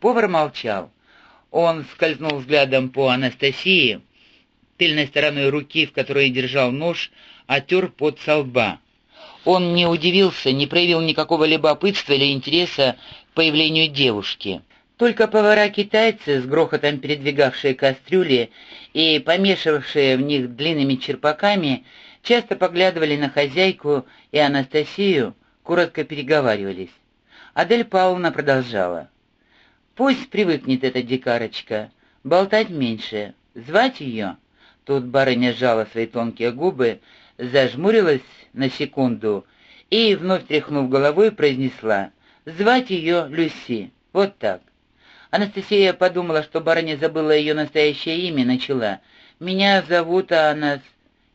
Повар молчал. Он скользнул взглядом по Анастасии, тыльной стороной руки, в которой держал нож, отер под со лба. Он не удивился, не проявил никакого любопытства или интереса к появлению девушки. Только повара-китайцы, с грохотом передвигавшие кастрюли и помешивавшие в них длинными черпаками, часто поглядывали на хозяйку и Анастасию, коротко переговаривались. Адель Павловна продолжала. «Пусть привыкнет эта дикарочка, болтать меньше, звать ее». Тут барыня сжала свои тонкие губы, зажмурилась на секунду и, вновь тряхнув головой, произнесла «Звать ее Люси». Вот так. Анастасия подумала, что барыня забыла ее настоящее имя, начала. «Меня зовут Анас.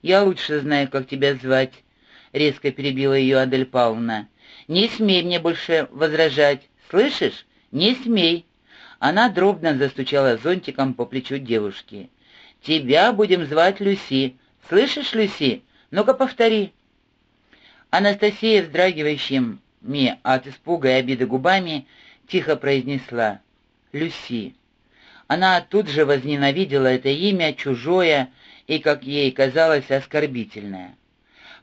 Я лучше знаю, как тебя звать», — резко перебила ее Адель Павловна. «Не смей мне больше возражать. Слышишь? Не смей». Она дробно застучала зонтиком по плечу девушки. «Тебя будем звать Люси. Слышишь, Люси? Ну-ка повтори». Анастасия, вздрагивающими от испуга и обиды губами, тихо произнесла «Люси». Она тут же возненавидела это имя, чужое и, как ей казалось, оскорбительное.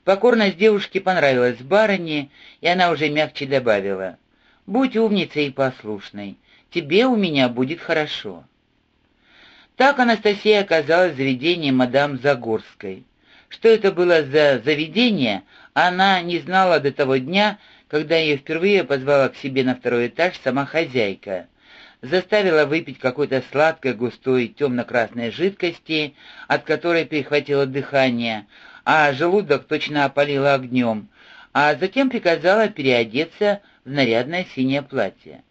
Покорность девушки понравилась барыне, и она уже мягче добавила «Будь умницей и послушной, тебе у меня будет хорошо». Так Анастасия оказалась в заведении мадам Загорской. Что это было за заведение, она не знала до того дня, когда ее впервые позвала к себе на второй этаж сама хозяйка. Заставила выпить какой-то сладкой, густой, темно-красной жидкости, от которой перехватило дыхание, а желудок точно опалило огнем, а затем приказала переодеться в нарядное синее платье.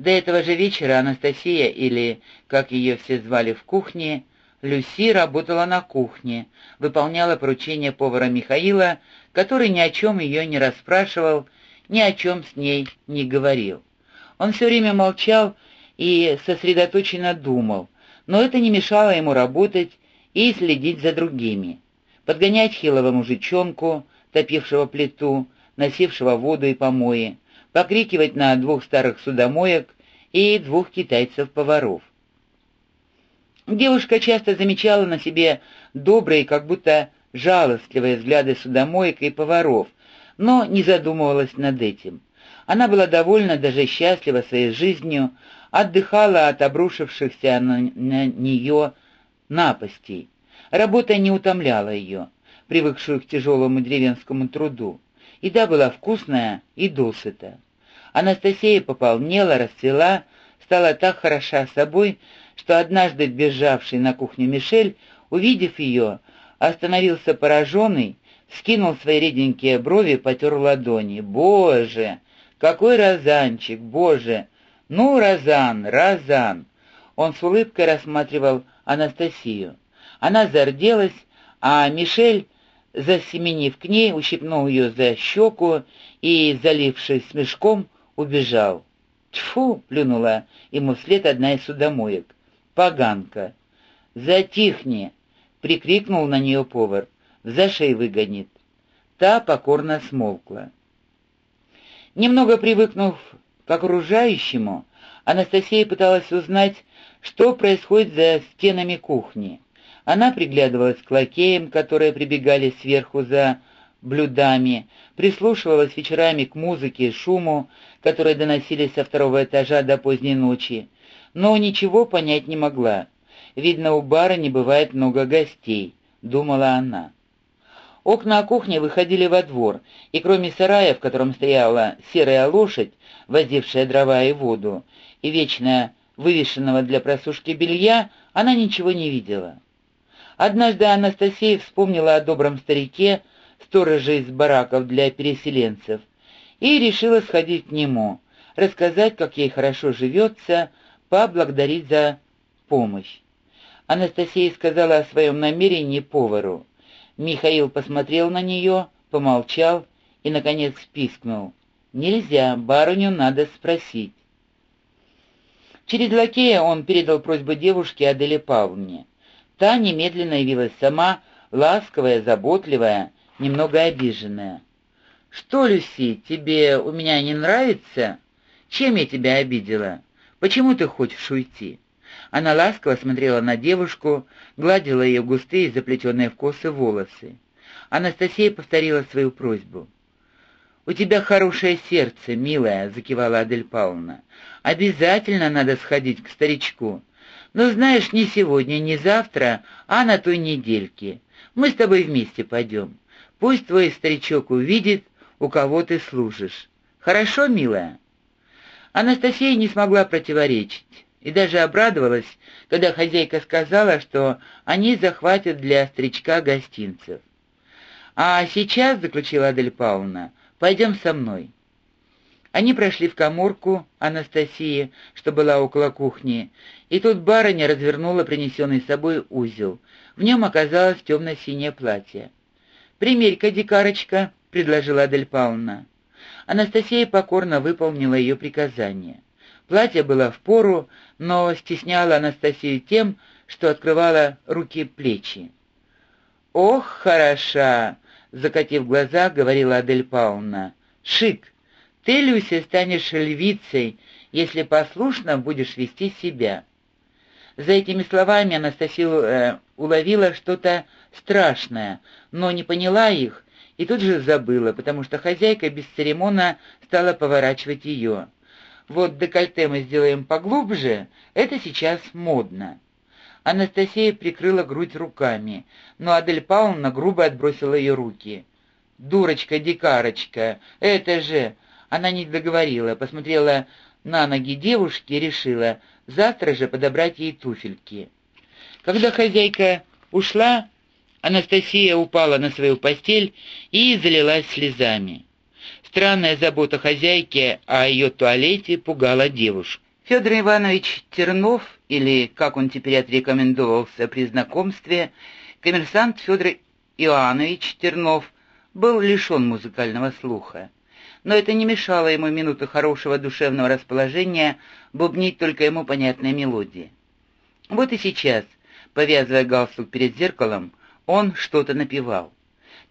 До этого же вечера Анастасия, или, как ее все звали в кухне, Люси работала на кухне, выполняла поручения повара Михаила, который ни о чем ее не расспрашивал, ни о чем с ней не говорил. Он все время молчал и сосредоточенно думал, но это не мешало ему работать и следить за другими, подгонять хилого мужичонку, топившего плиту, носившего воду и помои, покрикивать на двух старых судомоек и двух китайцев-поваров. Девушка часто замечала на себе добрые, как будто жалостливые взгляды судомоек и поваров, но не задумывалась над этим. Она была довольна, даже счастлива своей жизнью, отдыхала от обрушившихся на, на нее напастей. Работа не утомляла ее, привыкшую к тяжелому деревенскому труду. Еда была вкусная и досыта. Анастасия пополнела, расцвела, стала так хороша собой, что однажды бежавший на кухню Мишель, увидев ее, остановился пораженный, скинул свои реденькие брови, потер ладони. «Боже! Какой розанчик! Боже! Ну, розан, розан!» Он с улыбкой рассматривал Анастасию. Она зарделась, а Мишель засеменив к ней, ущипнул ее за щеку и, залившись смешком, убежал. «Тьфу!» — плюнула ему вслед одна из судомоек. «Поганка!» «Затихни!» — прикрикнул на нее повар. «За шею выгонит!» Та покорно смолкла. Немного привыкнув к окружающему, Анастасия пыталась узнать, что происходит за стенами кухни. Она приглядывалась к лакеям, которые прибегали сверху за блюдами, прислушивалась вечерами к музыке и шуму, которые доносились со второго этажа до поздней ночи, но ничего понять не могла. Видно, у бара не бывает много гостей, думала она. Окна кухни выходили во двор, и кроме сарая, в котором стояла серая лошадь, возившая дрова и воду, и вечно вывешенного для просушки белья, она ничего не видела. Однажды Анастасия вспомнила о добром старике, стороже из бараков для переселенцев, и решила сходить к нему, рассказать, как ей хорошо живется, поблагодарить за помощь. Анастасия сказала о своем намерении повару. Михаил посмотрел на нее, помолчал и, наконец, пискнул. «Нельзя, барыню надо спросить». Через лакея он передал просьбу девушке Аделе Павловне. Та немедленно явилась сама, ласковая, заботливая, немного обиженная. «Что, Люси, тебе у меня не нравится? Чем я тебя обидела? Почему ты хочешь уйти?» Она ласково смотрела на девушку, гладила ее густые, заплетенные в косы волосы. Анастасия повторила свою просьбу. «У тебя хорошее сердце, милая», — закивала Адель Павловна. «Обязательно надо сходить к старичку. Но знаешь, не сегодня, не завтра, а на той недельке. Мы с тобой вместе пойдем. Пусть твой старичок увидит, у кого ты служишь. Хорошо, милая?» Анастасия не смогла противоречить и даже обрадовалась, когда хозяйка сказала, что они захватят для старичка гостинцев. «А сейчас, — заключила Адель Павловна, — пойдем со мной». Они прошли в коморку Анастасии, что была около кухни, и тут барыня развернула принесенный с собой узел. В нем оказалось темно-синее платье. «Примерь-ка, дикарочка», — предложила Адель Павловна. Анастасия покорно выполнила ее приказание. Платье было в пору, но стесняло Анастасию тем, что открывало руки плечи. «Ох, хороша!» — закатив глаза, говорила Адель Павловна. «Шик! Ты, Люся, станешь львицей, если послушно будешь вести себя». За этими словами Анастасия э, уловила что-то страшное, но не поняла их и тут же забыла, потому что хозяйка без церемона стала поворачивать ее. Вот декольте мы сделаем поглубже, это сейчас модно. Анастасия прикрыла грудь руками, но Адель Павловна грубо отбросила ее руки. «Дурочка-дикарочка, это же...» Она не договорила, посмотрела на ноги девушки и решила завтра же подобрать ей туфельки. Когда хозяйка ушла, Анастасия упала на свою постель и залилась слезами. Странная забота хозяйки о ее туалете пугала девушку. Федор Иванович Тернов, или, как он теперь отрекомендовался при знакомстве, коммерсант Федор Иоаннович Тернов, был лишен музыкального слуха. Но это не мешало ему минуты хорошего душевного расположения бубнить только ему понятные мелодии. Вот и сейчас, повязывая галстук перед зеркалом, он что-то напевал.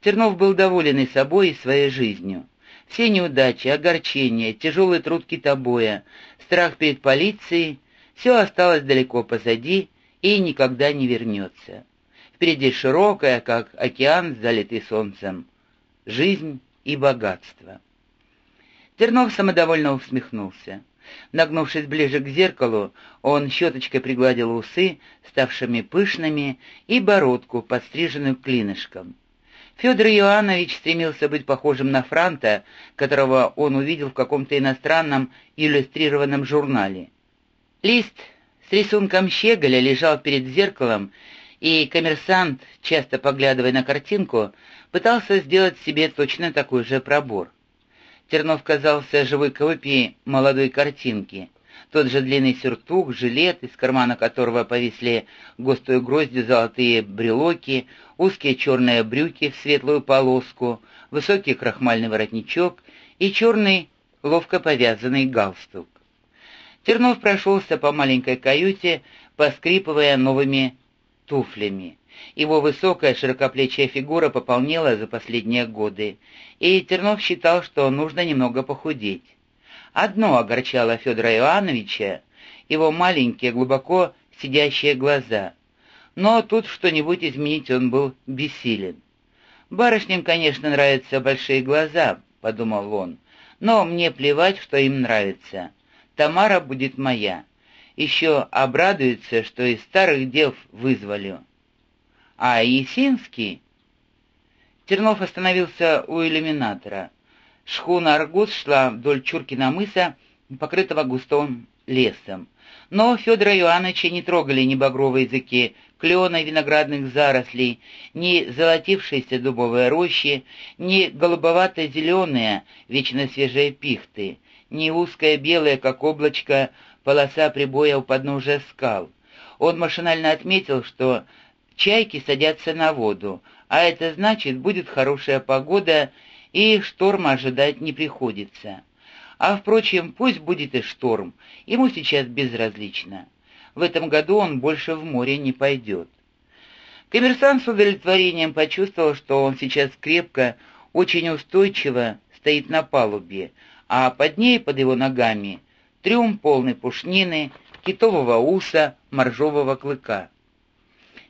Тернов был доволен и собой, и своей жизнью. Все неудачи, огорчения, тяжелый труд китобоя, страх перед полицией — все осталось далеко позади и никогда не вернется. Впереди широкая, как океан, залитый солнцем, жизнь и богатство. Тернов самодовольно усмехнулся. Нагнувшись ближе к зеркалу, он щеточкой пригладил усы, ставшими пышными, и бородку, подстриженную клинышком. Федор Иоаннович стремился быть похожим на Франта, которого он увидел в каком-то иностранном иллюстрированном журнале. Лист с рисунком щеголя лежал перед зеркалом, и коммерсант, часто поглядывая на картинку, пытался сделать себе точно такой же пробор. Тернов казался живой копией молодой картинки. Тот же длинный сюртук, жилет, из кармана которого повисли густую гроздью золотые брелоки, узкие черные брюки в светлую полоску, высокий крахмальный воротничок и черный ловко повязанный галстук. Тернов прошелся по маленькой каюте, поскрипывая новыми туфлями. Его высокая широкоплечья фигура пополнела за последние годы, и Тернов считал, что нужно немного похудеть. Одно огорчало Федора Иоанновича — его маленькие, глубоко сидящие глаза. Но тут что-нибудь изменить он был бессилен. «Барышням, конечно, нравятся большие глаза», — подумал он, — «но мне плевать, что им нравится. Тамара будет моя. Еще обрадуется, что из старых дев вызволю». А Есинский... Тернов остановился у иллюминатора. Шхуна «Аргус» шла вдоль Чуркина мыса, покрытого густым лесом. Но Федора Иоанновича не трогали ни багровые языки клена виноградных зарослей, ни золотившиеся дубовые рощи, ни голубовато-зеленые, вечно свежие пихты, ни узкая белая, как облачко, полоса прибоя у подножия скал. Он машинально отметил, что чайки садятся на воду, а это значит, будет хорошая погода, и шторма ожидать не приходится. А, впрочем, пусть будет и шторм, ему сейчас безразлично. В этом году он больше в море не пойдет. Коммерсант с удовлетворением почувствовал, что он сейчас крепко, очень устойчиво стоит на палубе, а под ней, под его ногами, Трюм полный пушнины, китового уса, моржового клыка.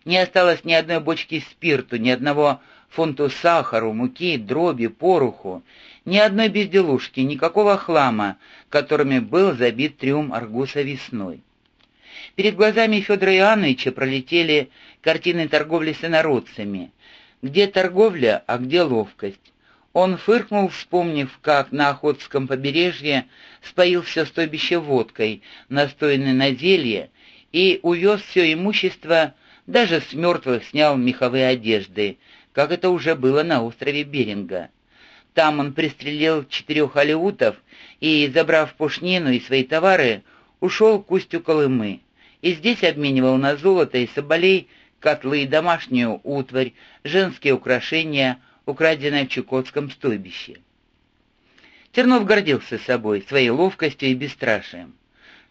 Не осталось ни одной бочки спирту, ни одного фунту сахару, муки, дроби, пороху, ни одной безделушки, никакого хлама, которыми был забит трюм Аргуса весной. Перед глазами Федора Иоанновича пролетели картины торговли с инородцами. Где торговля, а где ловкость? Он фыркнул, вспомнив, как на Охотском побережье споил все стойбище водкой, настоянной на зелье, и увез все имущество, даже с мертвых снял меховые одежды, как это уже было на острове Беринга. Там он пристрелил четырех алеутов и, забрав пушнину и свои товары, ушел к устью Колымы. И здесь обменивал на золото и соболей котлы, домашнюю утварь, женские украшения, украденное в Чукотском стойбище. Тернов гордился собой, своей ловкостью и бесстрашием.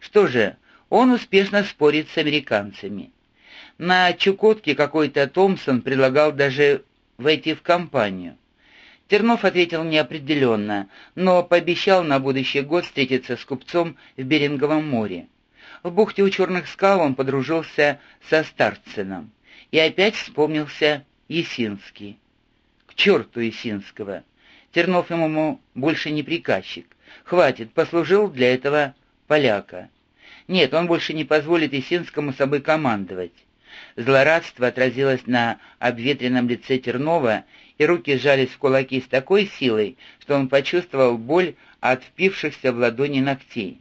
Что же, он успешно спорит с американцами. На Чукотке какой-то Томпсон предлагал даже войти в компанию. Тернов ответил неопределенно, но пообещал на будущий год встретиться с купцом в Беринговом море. В бухте у Черных скал он подружился со Старценом. И опять вспомнился Есинский. К черту Есинского! Тернов ему больше не приказчик. Хватит, послужил для этого поляка. Нет, он больше не позволит Есинскому собой командовать. Злорадство отразилось на обветренном лице Тернова, и руки сжались в кулаки с такой силой, что он почувствовал боль от впившихся в ладони ногтей.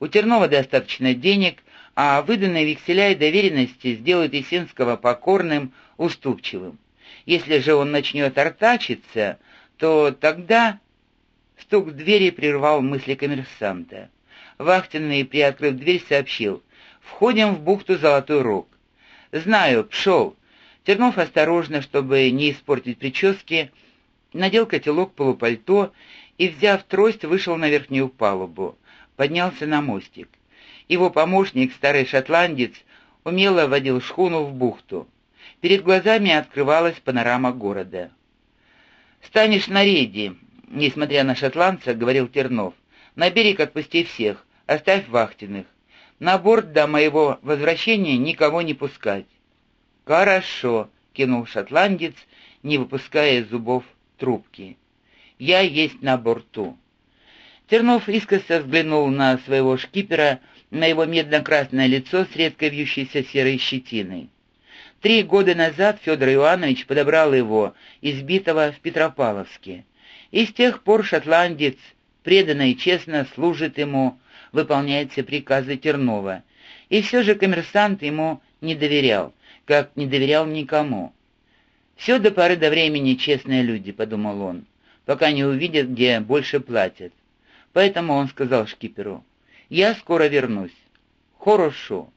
У Тернова достаточно денег, а выданные векселя и доверенности сделают Есинского покорным, уступчивым. Если же он начнет артачиться, то тогда... Стук в двери прервал мысли коммерсанта. Вахтенный, приоткрыв дверь, сообщил. «Входим в бухту Золотой Рог». «Знаю, пшел». Тернов осторожно, чтобы не испортить прически, надел котелок полупальто и, взяв трость, вышел на верхнюю палубу. Поднялся на мостик. Его помощник, старый шотландец, умело водил шхуну в бухту. Перед глазами открывалась панорама города. «Станешь на рейде», — несмотря на шотландца, — говорил Тернов. «На берег отпусти всех, оставь вахтенных. На борт до моего возвращения никого не пускать». «Хорошо», — кинул шотландец, не выпуская из зубов трубки. «Я есть на борту». Тернов искоса взглянул на своего шкипера, на его медно-красное лицо с редко вьющейся серой щетиной. Три года назад Федор Иоаннович подобрал его, избитого в Петропавловске. И с тех пор шотландец преданно и честно служит ему, выполняет все приказы Тернова. И все же коммерсант ему не доверял как не доверял никому. «Все до поры до времени честные люди», — подумал он, «пока не увидят, где больше платят». Поэтому он сказал шкиперу, «Я скоро вернусь». «Хорошо».